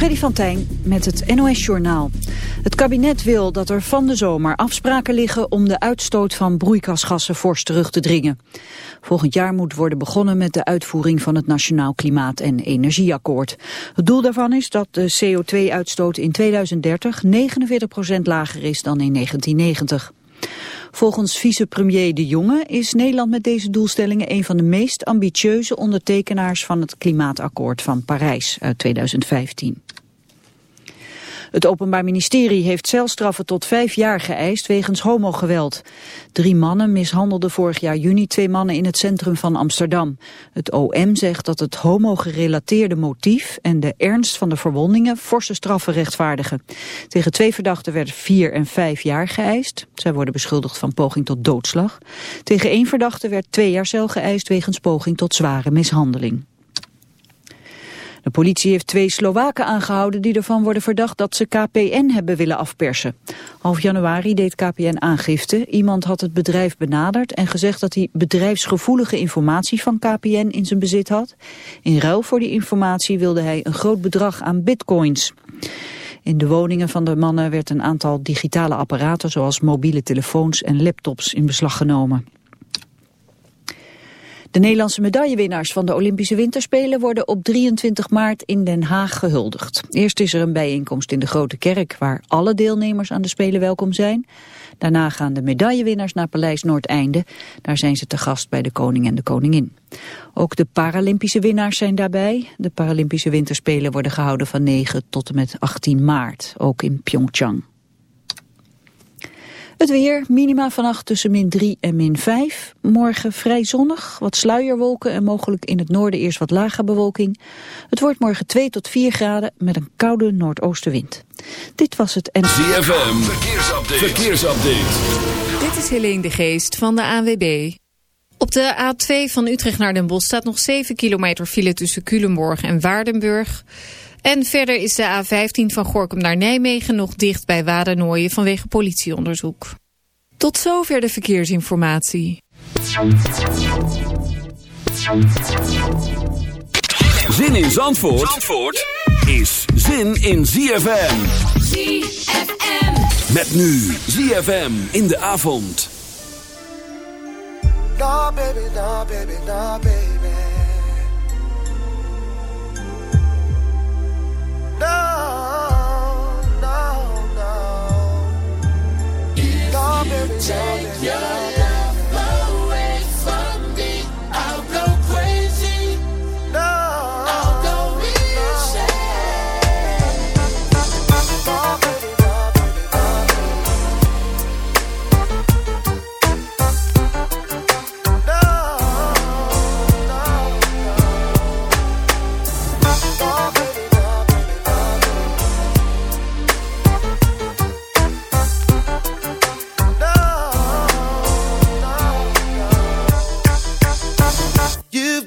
Freddy van Tijn met het NOS-journaal. Het kabinet wil dat er van de zomer afspraken liggen om de uitstoot van broeikasgassen fors terug te dringen. Volgend jaar moet worden begonnen met de uitvoering van het Nationaal Klimaat- en Energieakkoord. Het doel daarvan is dat de CO2-uitstoot in 2030 49% lager is dan in 1990. Volgens vicepremier De Jonge is Nederland met deze doelstellingen een van de meest ambitieuze ondertekenaars van het klimaatakkoord van Parijs uit 2015. Het Openbaar Ministerie heeft celstraffen tot vijf jaar geëist wegens homogeweld. Drie mannen mishandelden vorig jaar juni twee mannen in het centrum van Amsterdam. Het OM zegt dat het homogerelateerde motief en de ernst van de verwondingen forse straffen rechtvaardigen. Tegen twee verdachten werd vier en vijf jaar geëist. Zij worden beschuldigd van poging tot doodslag. Tegen één verdachte werd twee jaar cel geëist wegens poging tot zware mishandeling. De politie heeft twee Slowaken aangehouden die ervan worden verdacht dat ze KPN hebben willen afpersen. Half januari deed KPN aangifte. Iemand had het bedrijf benaderd en gezegd dat hij bedrijfsgevoelige informatie van KPN in zijn bezit had. In ruil voor die informatie wilde hij een groot bedrag aan bitcoins. In de woningen van de mannen werd een aantal digitale apparaten zoals mobiele telefoons en laptops in beslag genomen. De Nederlandse medaillewinnaars van de Olympische Winterspelen worden op 23 maart in Den Haag gehuldigd. Eerst is er een bijeenkomst in de Grote Kerk waar alle deelnemers aan de Spelen welkom zijn. Daarna gaan de medaillewinnaars naar Paleis Noordeinde. Daar zijn ze te gast bij de koning en de koningin. Ook de Paralympische winnaars zijn daarbij. De Paralympische Winterspelen worden gehouden van 9 tot en met 18 maart, ook in Pyeongchang. Het weer, minima vannacht tussen min 3 en min 5. Morgen vrij zonnig, wat sluierwolken en mogelijk in het noorden eerst wat lage bewolking. Het wordt morgen 2 tot 4 graden met een koude noordoostenwind. Dit was het en... ZFM, verkeersupdate. verkeersupdate. Dit is Helene de Geest van de ANWB. Op de A2 van Utrecht naar Den Bosch staat nog 7 kilometer file tussen Culemborg en Waardenburg... En verder is de A15 van Gorkum naar Nijmegen nog dicht bij Wadernooien vanwege politieonderzoek. Tot zover de verkeersinformatie. Zin in Zandvoort, Zandvoort is zin in ZFM. ZFM. Met nu ZFM in de avond. Nah, baby, nah, baby, nah, baby. No, no, no. No, baby, no, baby.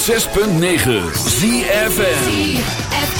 106.9 ZFN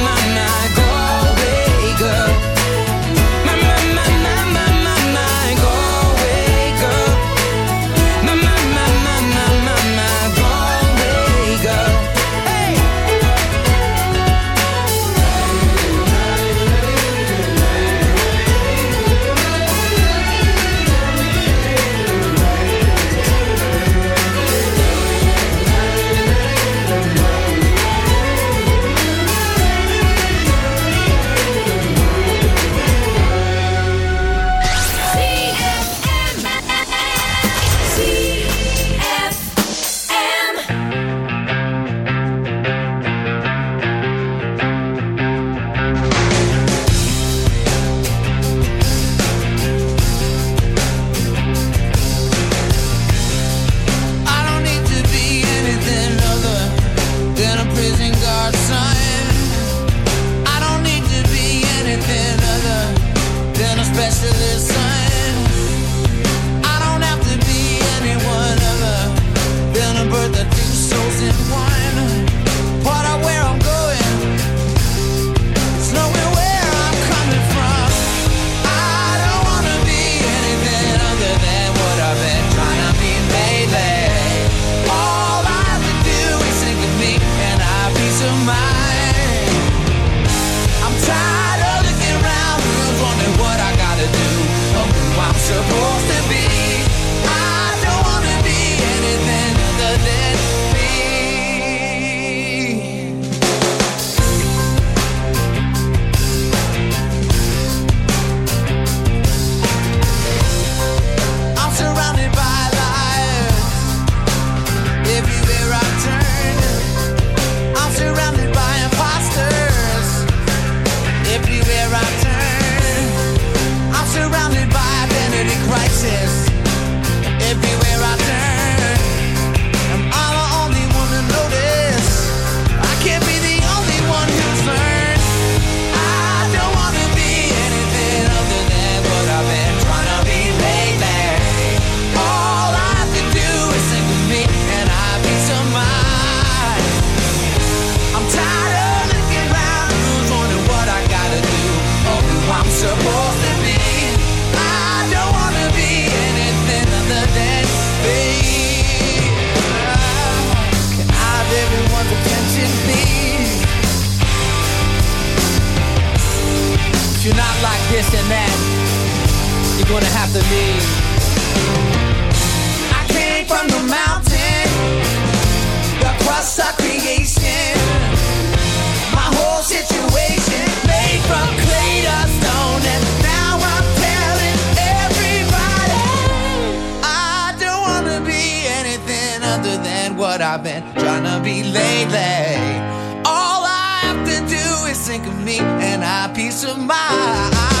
this and that, you're gonna have to leave. I came from the mountain, the crust of creation. My whole situation made from clay to stone, and now I'm telling everybody I don't wanna be anything other than what I've been trying to be lately. All I have to do is think of me and I peace of mind.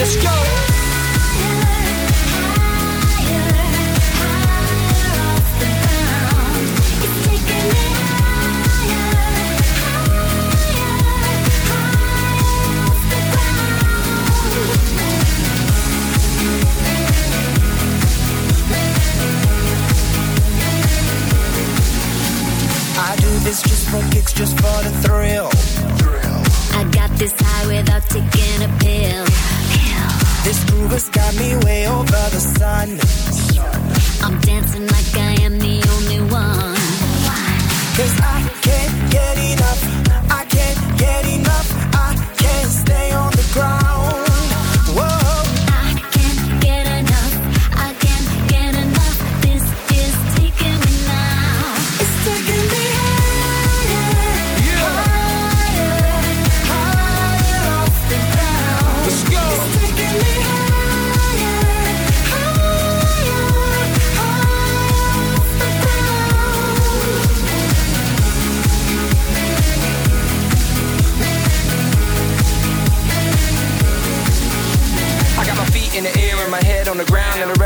Let's go. I do this just for kicks, just for the thrill. I got this high without taking a pill. This groove has got me way over the sun. I'm dancing like I am the only one. Cause I can't